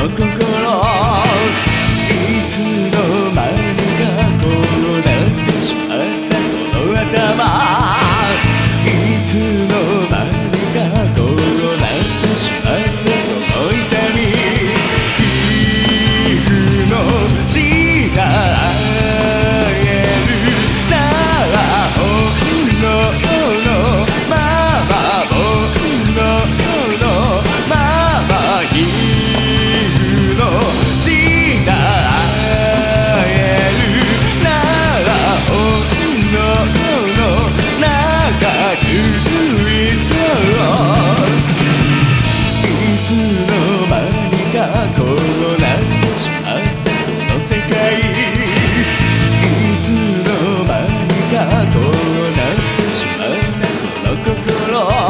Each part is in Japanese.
A つの間にかこうなってしまったこの世界。いつの間にかこうなってしまったこの心。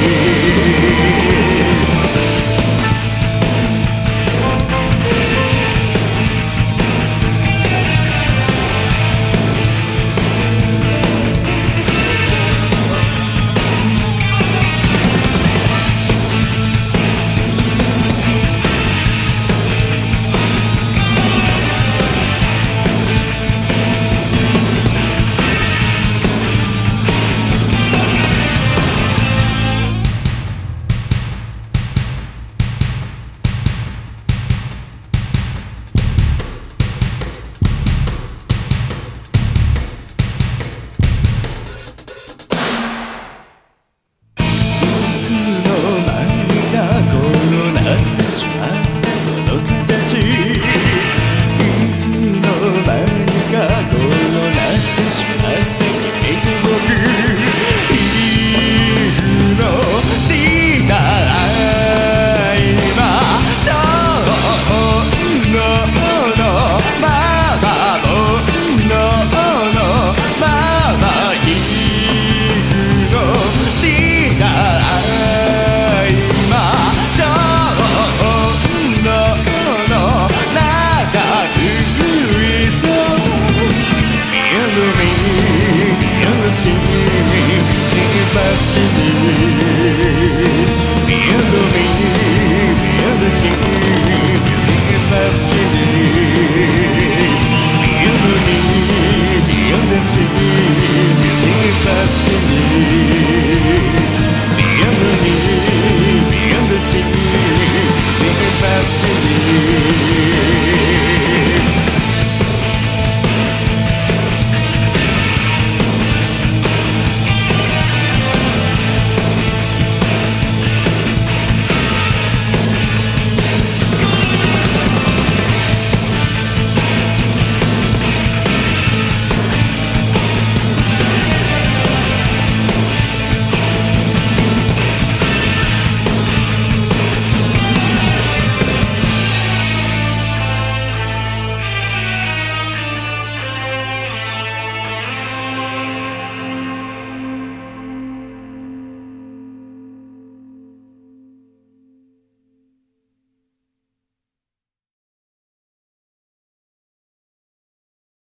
destined